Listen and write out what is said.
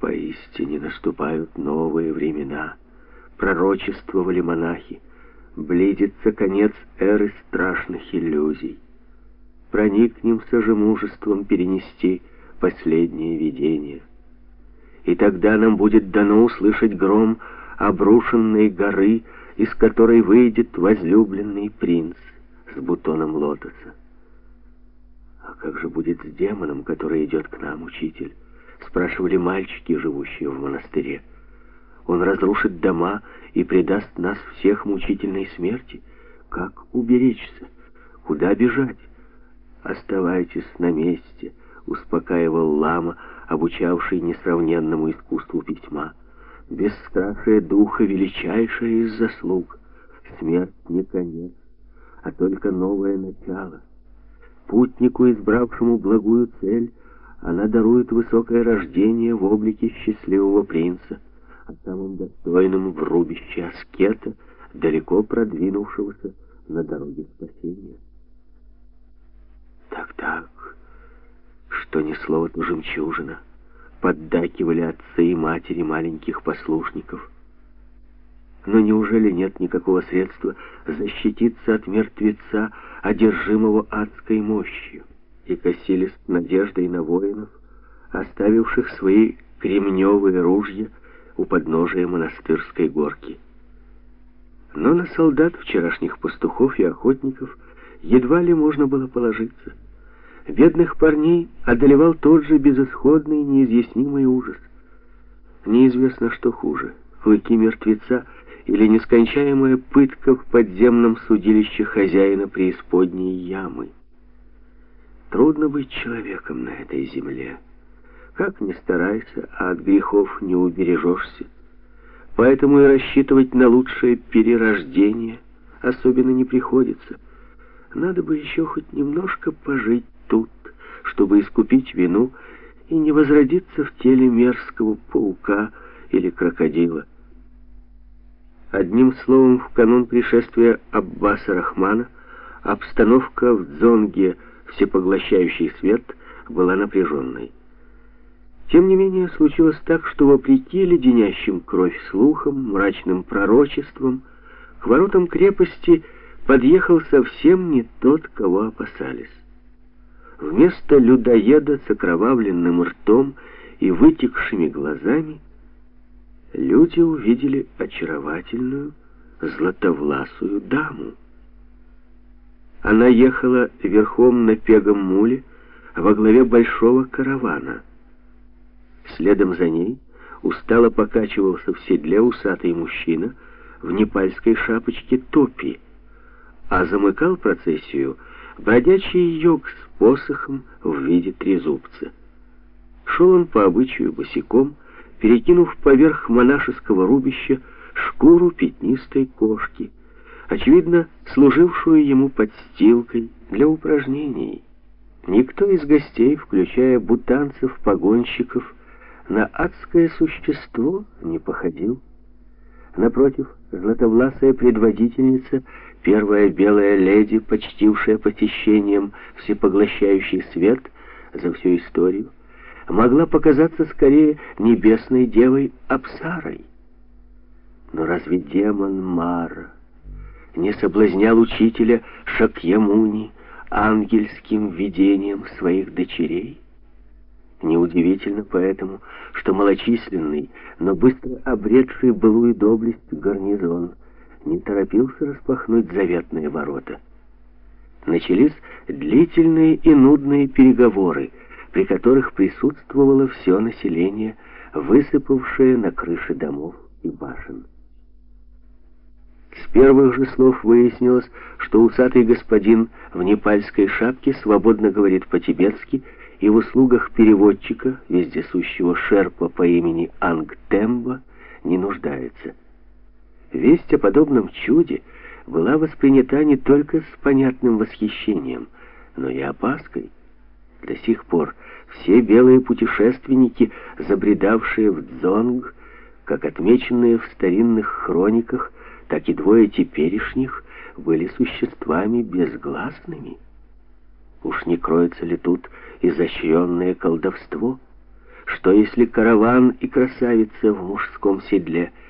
Поистине наступают новые времена, пророчествовали монахи. Близится конец эры страшных иллюзий. Проникнемся же мужеством перенести последнее видение. И тогда нам будет дано услышать гром обрушенной горы, из которой выйдет возлюбленный принц с бутоном лотоса. «А как же будет с демоном, который идет к нам, учитель?» — спрашивали мальчики, живущие в монастыре. «Он разрушит дома и предаст нас всех мучительной смерти. Как уберечься? Куда бежать?» «Оставайтесь на месте», — успокаивал лама, обучавший несравненному искусству письма. «Бесстрашие духа — величайшая из заслуг. Смерть не конец, а только новое начало. Путнику, избравшему благую цель, она дарует высокое рождение в облике счастливого принца, а самым достойным в рубище аскета, далеко продвинувшегося на дороге спасения. Так-так, что ни слово, то жемчужина, поддакивали отцы и матери маленьких послушников. Но неужели нет никакого средства защититься от мертвеца, одержимого адской мощью? И косились надеждой на воинов, оставивших свои кремневые ружья у подножия монастырской горки. Но на солдат вчерашних пастухов и охотников едва ли можно было положиться. Бедных парней одолевал тот же безысходный, неизъяснимый ужас. Неизвестно, что хуже — клыки мертвеца или нескончаемая пытка в подземном судилище хозяина преисподней ямы. Трудно быть человеком на этой земле. Как ни старайся, а от грехов не убережешься. Поэтому и рассчитывать на лучшее перерождение особенно не приходится. Надо бы еще хоть немножко пожить тут, чтобы искупить вину и не возродиться в теле мерзкого паука или крокодила. Одним словом, в канун пришествия Аббаса Рахмана обстановка в Дзонге, всепоглощающий свет, была напряженной. Тем не менее, случилось так, что вопреки леденящим кровь слухам, мрачным пророчествам, к воротам крепости подъехал совсем не тот, кого опасались. Вместо людоеда с окровавленным ртом и вытекшими глазами люди увидели очаровательную златовласую даму. Она ехала верхом на пегом муле во главе большого каравана. Следом за ней устало покачивался в седле усатый мужчина в непальской шапочке топи, а замыкал процессию бродячий йог с посохом в виде трезубца. Шел он по обычаю босиком, перекинув поверх монашеского рубища шкуру пятнистой кошки, очевидно, служившую ему подстилкой для упражнений. Никто из гостей, включая бутанцев-погонщиков, на адское существо не походил. Напротив, златовласая предводительница, первая белая леди, почтившая посещением всепоглощающий свет за всю историю, могла показаться скорее небесной девой Апсарой. Но разве демон Мара не соблазнял учителя Шакьямуни ангельским видением своих дочерей? Неудивительно поэтому, что малочисленный, но быстро обретший былую доблесть гарнизон не торопился распахнуть заветные ворота. Начались длительные и нудные переговоры, при которых присутствовало все население, высыпавшее на крыши домов и башен. Первых же слов выяснилось, что усатый господин в непальской шапке свободно говорит по-тибетски и в услугах переводчика, вездесущего шерпа по имени Ангтемба, не нуждается. Весть о подобном чуде была воспринята не только с понятным восхищением, но и опаской. До сих пор все белые путешественники, забредавшие в Дзонг, как отмеченные в старинных хрониках, так и двое теперешних, были существами безгласными. Уж не кроется ли тут изощренное колдовство? Что если караван и красавица в мужском седле —